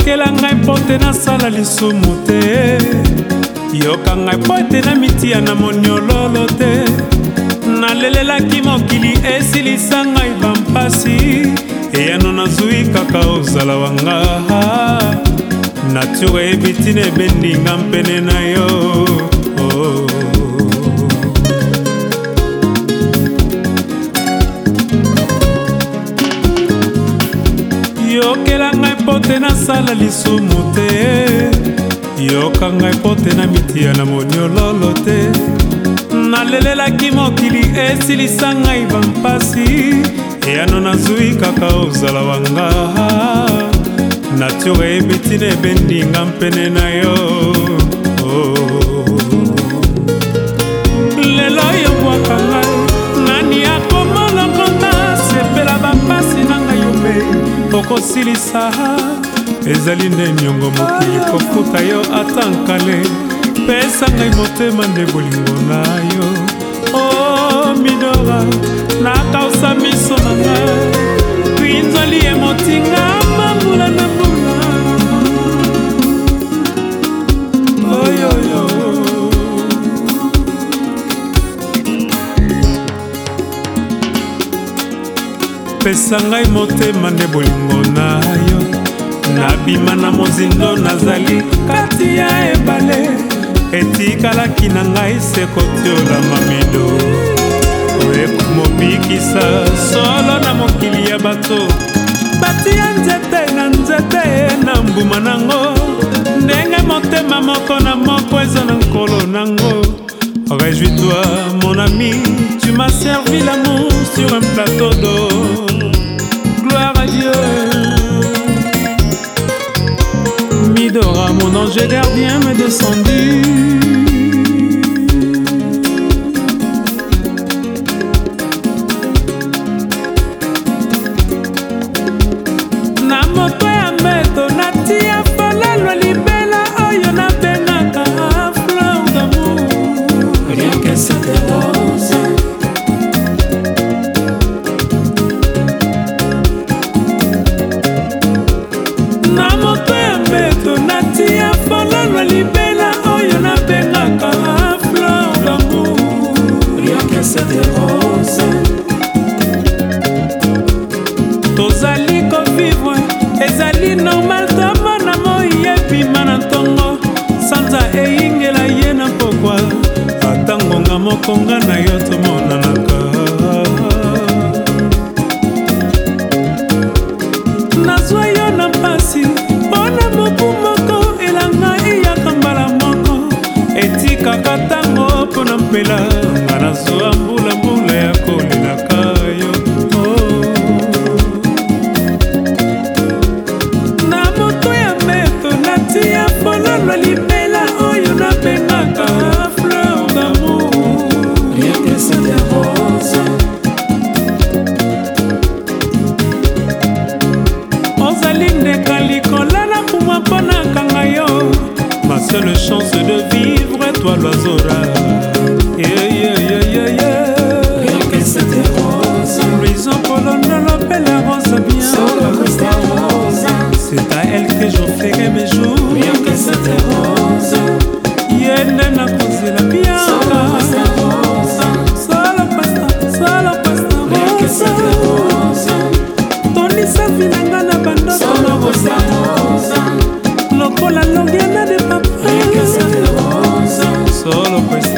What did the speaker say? yokela ngai mpo te nasala lisumu te yoka ngai mpo ete na mitia na moniololo te nalelelaki mokili esilisa ngai bampasi eyano nazwi kaka ozala wanga nature eyebi ntina ebendinga mpene na yo oh. mpo te nasala lisumu te yoka ngai mpo te na mitia na moniololo te nalelelaki mokili esilisa ngai bampasi eyano nazwi kaka ozala wanga nature eyebi ntina ebendinga mpene na yo okosilisa ezali nde niongo mokili kofuta yo ata nkale pesa ngai motema nde bolingo na yo o oh, midora pesa ngai motema nde bolingo na yo nabima na mozindo nazali kati ya ebale etikalaki na ngai se kotiola mamido ekomobikisa solo na mokili ya bato batia nzete na nzete na mbuma nango ndenge motema moko na moko eza na nkolo nango réjouis-toi mon ami tu m'as servi l'amour sur un plateau d'eau garde bien me descendu songa na yo tomonanaka nazwa yo na mpasi mpona mobu moko elanga eyaka mbala moko etikaka ntango mpo na mpela seule chance de vivre, toi l'oiseau rare. Yeah, yeah, yeah, yeah, yeah. Rien que c'était rose. Raison l'appelle la rose bien. Solo C'est à elle que j'offrirai mes jours. Christmas.